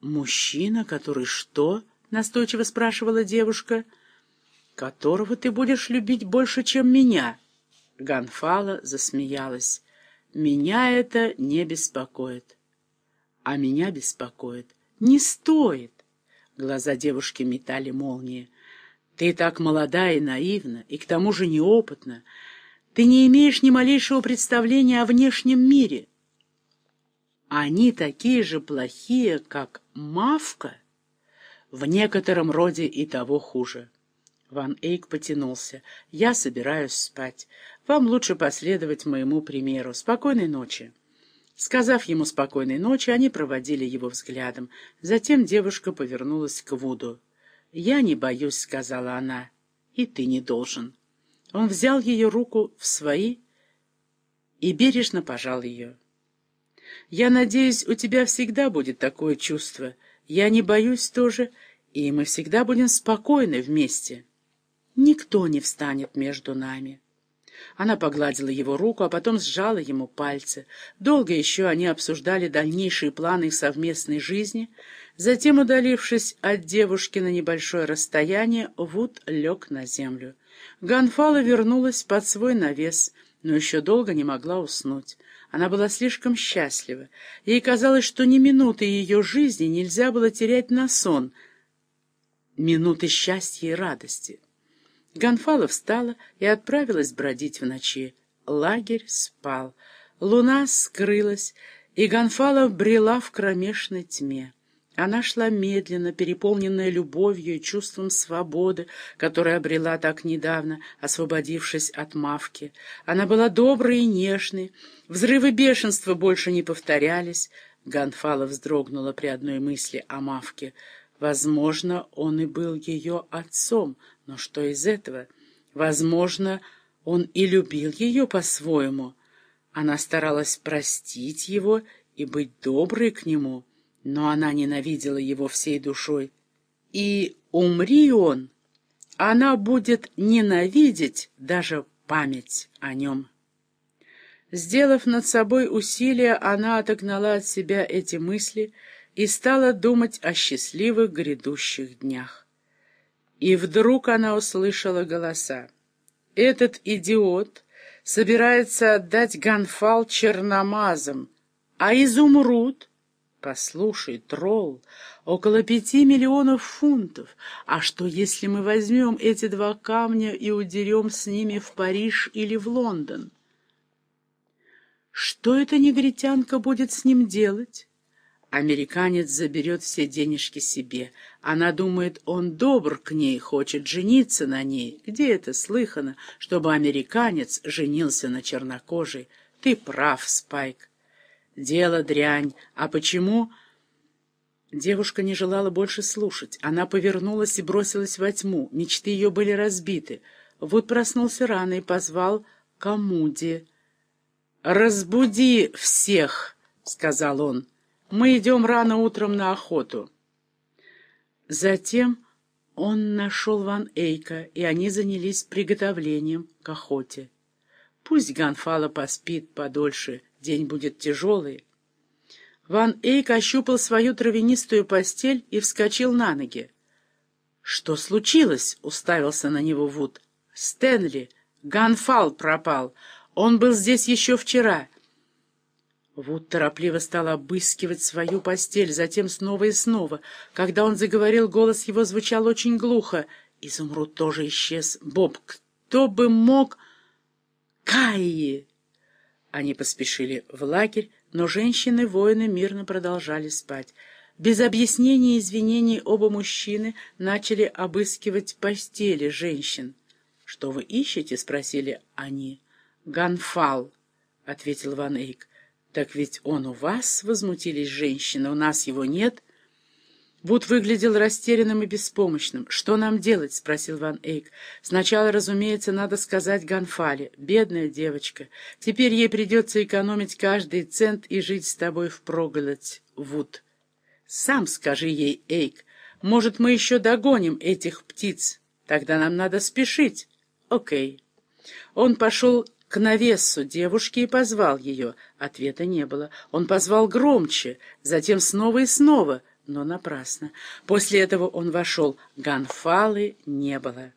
«Мужчина, который что?» — настойчиво спрашивала девушка. «Которого ты будешь любить больше, чем меня?» Ганфала засмеялась. «Меня это не беспокоит». «А меня беспокоит. Не стоит!» Глаза девушки метали молнии. «Ты так молода и наивна, и к тому же неопытна. Ты не имеешь ни малейшего представления о внешнем мире. Они такие же плохие, как Мавка, в некотором роде и того хуже». Ван Эйк потянулся. «Я собираюсь спать. Вам лучше последовать моему примеру. Спокойной ночи». Сказав ему спокойной ночи, они проводили его взглядом. Затем девушка повернулась к Вуду. «Я не боюсь», — сказала она, — «и ты не должен». Он взял ее руку в свои и бережно пожал ее. «Я надеюсь, у тебя всегда будет такое чувство. Я не боюсь тоже, и мы всегда будем спокойны вместе. Никто не встанет между нами». Она погладила его руку, а потом сжала ему пальцы. Долго еще они обсуждали дальнейшие планы их совместной жизни. Затем, удалившись от девушки на небольшое расстояние, Вуд лег на землю. Ганфала вернулась под свой навес, но еще долго не могла уснуть. Она была слишком счастлива. Ей казалось, что ни минуты ее жизни нельзя было терять на сон. Минуты счастья и радости. Гонфала встала и отправилась бродить в ночи. Лагерь спал. Луна скрылась, и Гонфала брела в кромешной тьме. Она шла медленно, переполненная любовью и чувством свободы, которое обрела так недавно, освободившись от мавки. Она была доброй и нежной, взрывы бешенства больше не повторялись. Гонфала вздрогнула при одной мысли о мавке. Возможно, он и был ее отцом, но что из этого? Возможно, он и любил ее по-своему. Она старалась простить его и быть доброй к нему, но она ненавидела его всей душой. И умри он, она будет ненавидеть даже память о нем. Сделав над собой усилие, она отогнала от себя эти мысли и стала думать о счастливых грядущих днях. И вдруг она услышала голоса. Этот идиот собирается отдать Ганфал черномазом, а изумруд... Послушай, тролл, около пяти миллионов фунтов. А что, если мы возьмем эти два камня и удерем с ними в Париж или в Лондон? Что эта негритянка будет с ним делать? Американец заберет все денежки себе. Она думает, он добр к ней, хочет жениться на ней. Где это слыхано, чтобы американец женился на чернокожей? Ты прав, Спайк. Дело дрянь. А почему... Девушка не желала больше слушать. Она повернулась и бросилась во тьму. Мечты ее были разбиты. Вот проснулся рано и позвал Камуди. «Разбуди всех!» — сказал он. Мы идем рано утром на охоту. Затем он нашел Ван Эйка, и они занялись приготовлением к охоте. Пусть Ганфала поспит подольше, день будет тяжелый. Ван Эйк ощупал свою травянистую постель и вскочил на ноги. «Что случилось?» — уставился на него Вуд. «Стэнли! Ганфал пропал! Он был здесь еще вчера!» Вуд торопливо стал обыскивать свою постель, затем снова и снова. Когда он заговорил, голос его звучал очень глухо. Изумруд тоже исчез. «Боб, кто бы мог...» «Кайи!» Они поспешили в лагерь, но женщины-воины мирно продолжали спать. Без объяснений и извинений оба мужчины начали обыскивать постели женщин. «Что вы ищете?» — спросили они. «Ганфал», — ответил Ван Эйк. «Так ведь он у вас?» — возмутились женщины. «У нас его нет». Вуд выглядел растерянным и беспомощным. «Что нам делать?» — спросил Ван Эйк. «Сначала, разумеется, надо сказать Ганфале. Бедная девочка. Теперь ей придется экономить каждый цент и жить с тобой впроголодь, Вуд. Сам скажи ей, Эйк. Может, мы еще догоним этих птиц? Тогда нам надо спешить. Окей». Он пошел к навесу девушки и позвал ее. Ответа не было. Он позвал громче, затем снова и снова, но напрасно. После этого он вошел. Ганфалы не было.